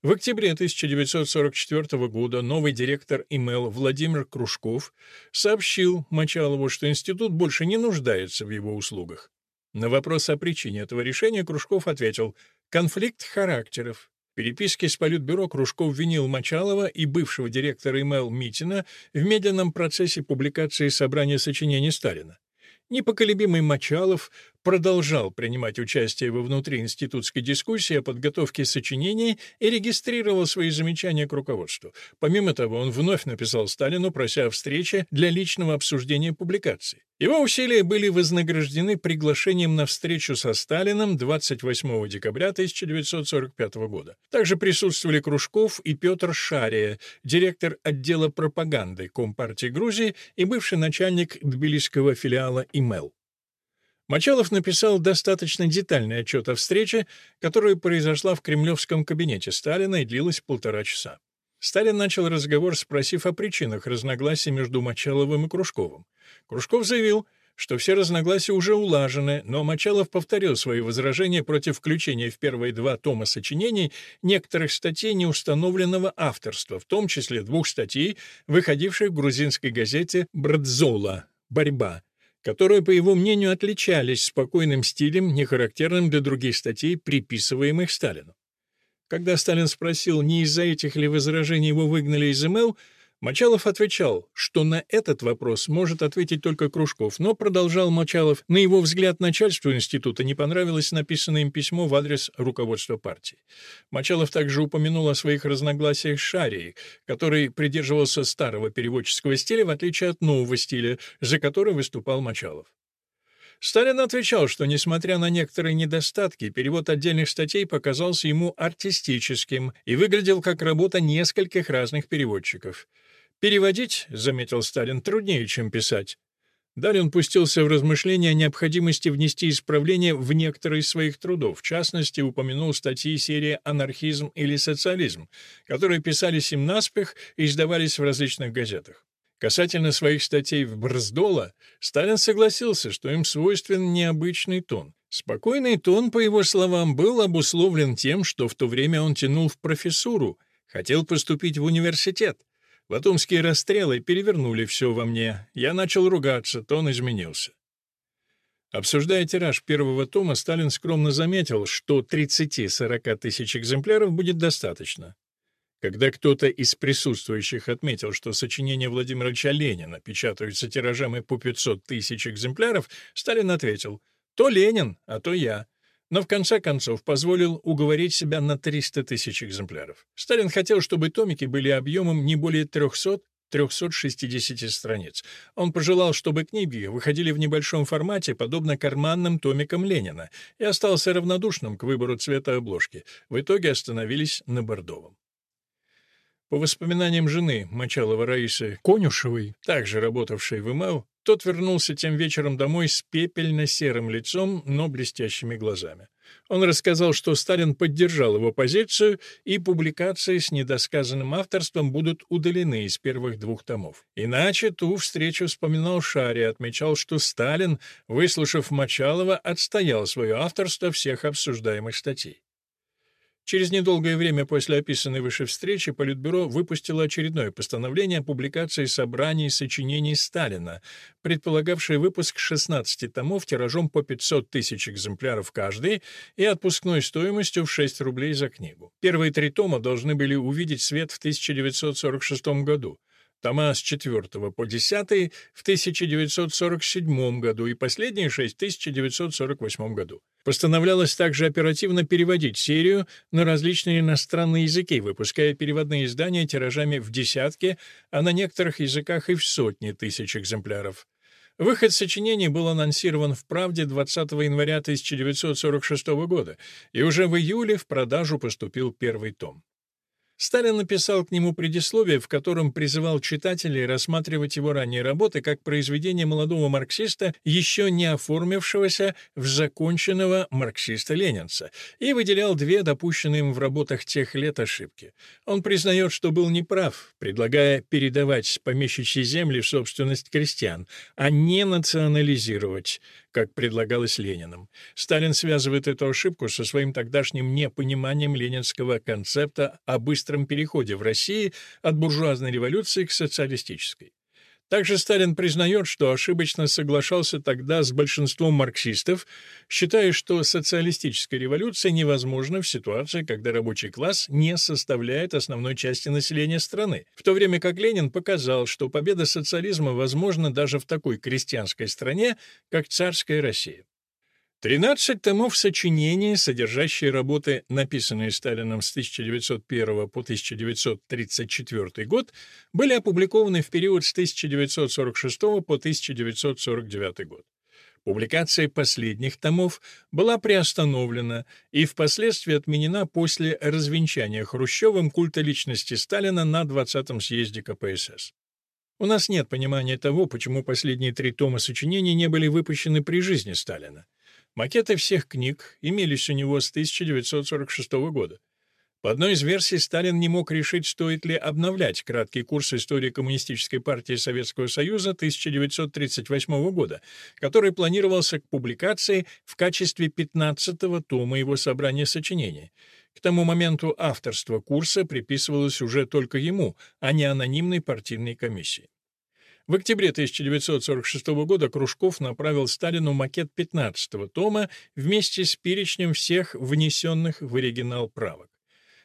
В октябре 1944 года новый директор ИМЭЛ Владимир Кружков сообщил Мочалову, что институт больше не нуждается в его услугах. На вопрос о причине этого решения Кружков ответил «конфликт характеров, переписке с Политбюро Кружков винил Мочалова и бывшего директора ИМЛ Митина в медленном процессе публикации собрания сочинений Сталина. Непоколебимый Мочалов продолжал принимать участие во внутриинститутской дискуссии о подготовке сочинений и регистрировал свои замечания к руководству. Помимо того, он вновь написал Сталину, прося о встрече для личного обсуждения публикации. Его усилия были вознаграждены приглашением на встречу со Сталиным 28 декабря 1945 года. Также присутствовали Кружков и Петр Шария, директор отдела пропаганды Компартии Грузии и бывший начальник тбилисского филиала ИМЭЛ. Мочалов написал достаточно детальный отчет о встрече, которая произошла в кремлевском кабинете Сталина и длилась полтора часа. Сталин начал разговор, спросив о причинах разногласий между Мочаловым и Кружковым. Кружков заявил, что все разногласия уже улажены, но Мочалов повторил свои возражения против включения в первые два тома сочинений некоторых статей неустановленного авторства, в том числе двух статей, выходивших в грузинской газете «Брадзола» «Борьба», которые, по его мнению, отличались спокойным стилем, не характерным для других статей, приписываемых Сталину. Когда Сталин спросил, не из-за этих ли возражений его выгнали из МЛ, Мочалов отвечал, что на этот вопрос может ответить только Кружков, но, продолжал Мочалов, на его взгляд начальству института не понравилось написанное им письмо в адрес руководства партии. Мочалов также упомянул о своих разногласиях с Шарией, который придерживался старого переводческого стиля, в отличие от нового стиля, за который выступал Мочалов. Сталин отвечал, что, несмотря на некоторые недостатки, перевод отдельных статей показался ему артистическим и выглядел как работа нескольких разных переводчиков. «Переводить, — заметил Сталин, — труднее, чем писать». Далее он пустился в размышления о необходимости внести исправления в некоторые из своих трудов. В частности, упомянул статьи серии «Анархизм» или «Социализм», которые писались им наспех и издавались в различных газетах. Касательно своих статей в Брздола, Сталин согласился, что им свойствен необычный тон. Спокойный тон, по его словам, был обусловлен тем, что в то время он тянул в профессуру, хотел поступить в университет. Батумские расстрелы перевернули все во мне. Я начал ругаться, тон изменился. Обсуждая тираж первого тома, Сталин скромно заметил, что 30-40 тысяч экземпляров будет достаточно. Когда кто-то из присутствующих отметил, что сочинения Владимира Ильича Ленина печатаются тиражами по 500 тысяч экземпляров, Сталин ответил «То Ленин, а то я» но в конце концов позволил уговорить себя на 300 тысяч экземпляров. Сталин хотел, чтобы томики были объемом не более 300 360 страниц. Он пожелал, чтобы книги выходили в небольшом формате, подобно карманным томикам Ленина, и остался равнодушным к выбору цвета обложки. В итоге остановились на бордовом. По воспоминаниям жены Мочалова Раисы Конюшевой, также работавшей в ИМАУ, тот вернулся тем вечером домой с пепельно-серым лицом, но блестящими глазами. Он рассказал, что Сталин поддержал его позицию, и публикации с недосказанным авторством будут удалены из первых двух томов. Иначе ту встречу вспоминал Шари, отмечал, что Сталин, выслушав Мочалова, отстоял свое авторство всех обсуждаемых статей. Через недолгое время после описанной выше встречи Политбюро выпустило очередное постановление о публикации собраний сочинений Сталина, предполагавшее выпуск 16 томов тиражом по 500 тысяч экземпляров каждый и отпускной стоимостью в 6 рублей за книгу. Первые три тома должны были увидеть свет в 1946 году. Тома с 4 по 10 в 1947 году и последние шесть в 1948 году. Постановлялось также оперативно переводить серию на различные иностранные языки, выпуская переводные издания тиражами в десятки, а на некоторых языках и в сотни тысяч экземпляров. Выход сочинений был анонсирован в «Правде» 20 января 1946 года, и уже в июле в продажу поступил первый том. Сталин написал к нему предисловие, в котором призывал читателей рассматривать его ранние работы как произведение молодого марксиста, еще не оформившегося в законченного марксиста-ленинца, и выделял две допущенные им в работах тех лет ошибки. Он признает, что был неправ, предлагая передавать помещичьи земли в собственность крестьян, а не национализировать как предлагалось Лениным. Сталин связывает эту ошибку со своим тогдашним непониманием ленинского концепта о быстром переходе в России от буржуазной революции к социалистической. Также Сталин признает, что ошибочно соглашался тогда с большинством марксистов, считая, что социалистическая революция невозможна в ситуации, когда рабочий класс не составляет основной части населения страны, в то время как Ленин показал, что победа социализма возможна даже в такой крестьянской стране, как царская Россия. 13 томов сочинений, содержащие работы, написанные Сталином с 1901 по 1934 год, были опубликованы в период с 1946 по 1949 год. Публикация последних томов была приостановлена и впоследствии отменена после развенчания Хрущевым культа личности Сталина на 20-м съезде КПСС. У нас нет понимания того, почему последние три тома сочинений не были выпущены при жизни Сталина. Макеты всех книг имелись у него с 1946 года. По одной из версий, Сталин не мог решить, стоит ли обновлять краткий курс истории Коммунистической партии Советского Союза 1938 года, который планировался к публикации в качестве 15-го тома его собрания сочинений. К тому моменту авторство курса приписывалось уже только ему, а не анонимной партийной комиссии. В октябре 1946 года Кружков направил Сталину макет 15-го тома вместе с перечнем всех внесенных в оригинал правок.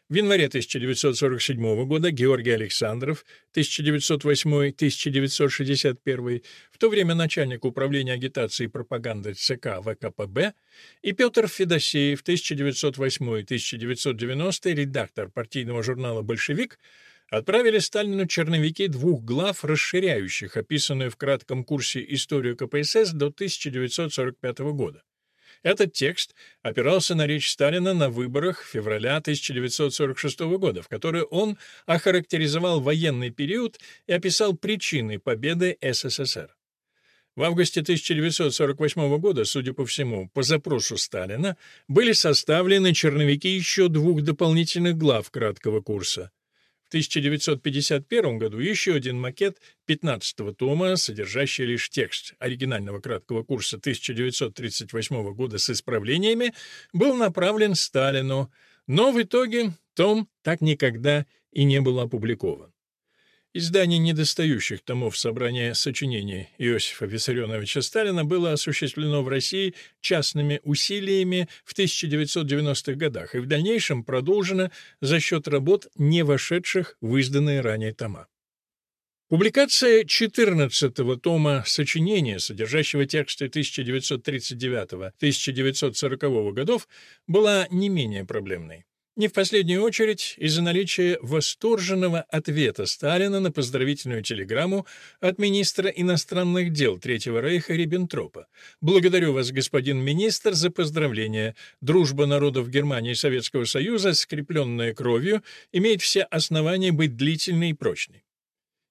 В январе 1947 года Георгий Александров, 1908-1961, в то время начальник управления агитации и пропаганды ЦК ВКПБ, и Петр Федосеев, 1908-1990, редактор партийного журнала «Большевик», отправили Сталину черновики двух глав, расширяющих описанную в кратком курсе историю КПСС до 1945 года. Этот текст опирался на речь Сталина на выборах февраля 1946 года, в которой он охарактеризовал военный период и описал причины победы СССР. В августе 1948 года, судя по всему, по запросу Сталина, были составлены черновики еще двух дополнительных глав краткого курса. В 1951 году еще один макет 15-го тома, содержащий лишь текст оригинального краткого курса 1938 года с исправлениями, был направлен Сталину, но в итоге том так никогда и не был опубликован. Издание недостающих томов собрания сочинений Иосифа Виссарионовича Сталина было осуществлено в России частными усилиями в 1990-х годах и в дальнейшем продолжено за счет работ, не вошедших в изданные ранее тома. Публикация 14-го тома сочинения, содержащего тексты 1939-1940 годов, была не менее проблемной. Не в последнюю очередь из-за наличия восторженного ответа Сталина на поздравительную телеграмму от министра иностранных дел Третьего Рейха Риббентропа. «Благодарю вас, господин министр, за поздравления. Дружба народов Германии и Советского Союза, скрепленная кровью, имеет все основания быть длительной и прочной.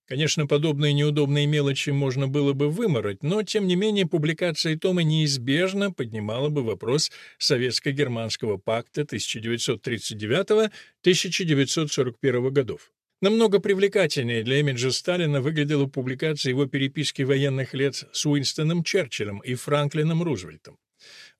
Конечно, подобные неудобные мелочи можно было бы вымороть, но, тем не менее, публикация тома неизбежно поднимала бы вопрос Советско-германского пакта 1939-1941 годов. Намного привлекательнее для имиджа Сталина выглядела публикация его переписки военных лет с Уинстоном Черчиллем и Франклином Рузвельтом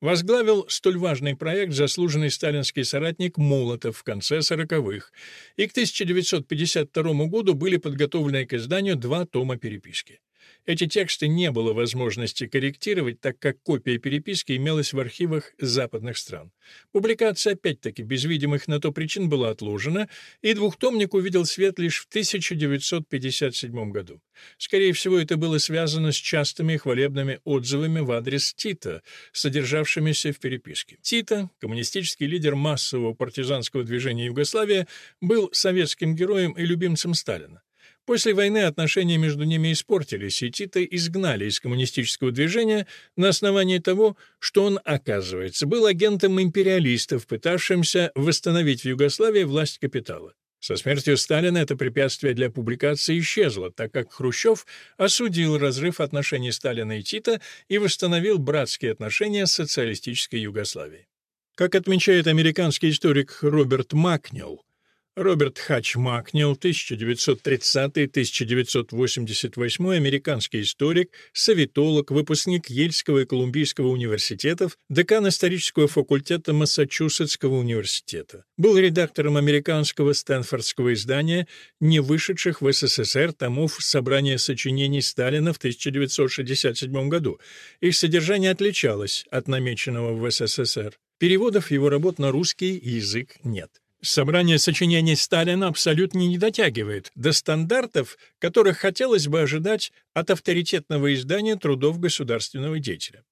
возглавил столь важный проект заслуженный сталинский соратник Молотов в конце 40-х, и к 1952 году были подготовлены к изданию два тома переписки. Эти тексты не было возможности корректировать, так как копия переписки имелась в архивах западных стран. Публикация, опять-таки, без видимых на то причин была отложена, и двухтомник увидел свет лишь в 1957 году. Скорее всего, это было связано с частыми хвалебными отзывами в адрес Тита, содержавшимися в переписке. Тита, коммунистический лидер массового партизанского движения Югославия, был советским героем и любимцем Сталина. После войны отношения между ними испортились, и Тита изгнали из коммунистического движения на основании того, что он, оказывается, был агентом империалистов, пытавшимся восстановить в Югославии власть капитала. Со смертью Сталина это препятствие для публикации исчезло, так как Хрущев осудил разрыв отношений Сталина и Тита и восстановил братские отношения с социалистической Югославией. Как отмечает американский историк Роберт Макнилл, Роберт Хач Макнил, 1930-1988, американский историк, советолог, выпускник Ельского и Колумбийского университетов, декан исторического факультета Массачусетского университета. Был редактором американского Стэнфордского издания, не вышедших в СССР томов собрания сочинений Сталина в 1967 году. Их содержание отличалось от намеченного в СССР. Переводов его работ на русский язык нет. Собрание сочинений Сталина абсолютно не дотягивает до стандартов, которых хотелось бы ожидать от авторитетного издания трудов государственного деятеля.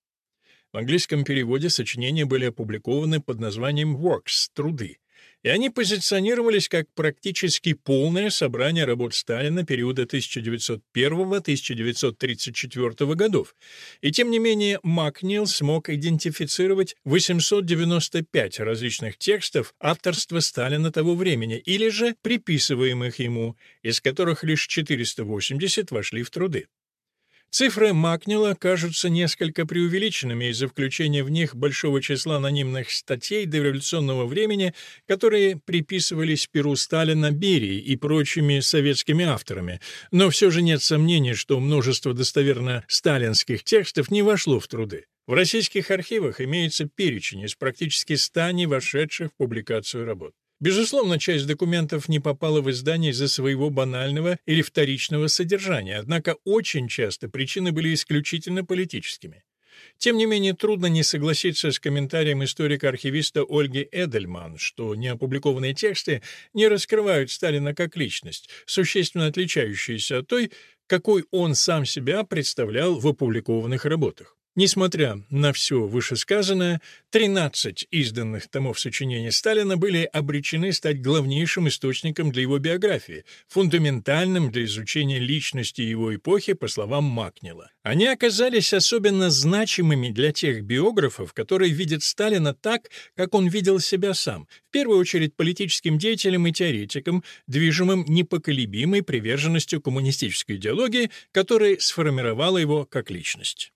В английском переводе сочинения были опубликованы под названием «Works» — «Труды», и они позиционировались как практически полное собрание работ Сталина периода 1901-1934 годов. И тем не менее Макнил смог идентифицировать 895 различных текстов авторства Сталина того времени или же приписываемых ему, из которых лишь 480 вошли в труды. Цифры Макнила кажутся несколько преувеличенными из-за включения в них большого числа анонимных статей дореволюционного времени, которые приписывались Перу Сталина, Берии и прочими советскими авторами. Но все же нет сомнений, что множество достоверно сталинских текстов не вошло в труды. В российских архивах имеется перечень из практически ста не вошедших в публикацию работ. Безусловно, часть документов не попала в издание из-за своего банального или вторичного содержания, однако очень часто причины были исключительно политическими. Тем не менее, трудно не согласиться с комментарием историка-архивиста Ольги Эдельман, что неопубликованные тексты не раскрывают Сталина как личность, существенно отличающуюся от той, какой он сам себя представлял в опубликованных работах. Несмотря на все вышесказанное, 13 изданных томов сочинений Сталина были обречены стать главнейшим источником для его биографии, фундаментальным для изучения личности его эпохи, по словам Макнила. Они оказались особенно значимыми для тех биографов, которые видят Сталина так, как он видел себя сам, в первую очередь политическим деятелем и теоретиком, движимым непоколебимой приверженностью коммунистической идеологии, которая сформировала его как личность.